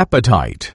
appetite.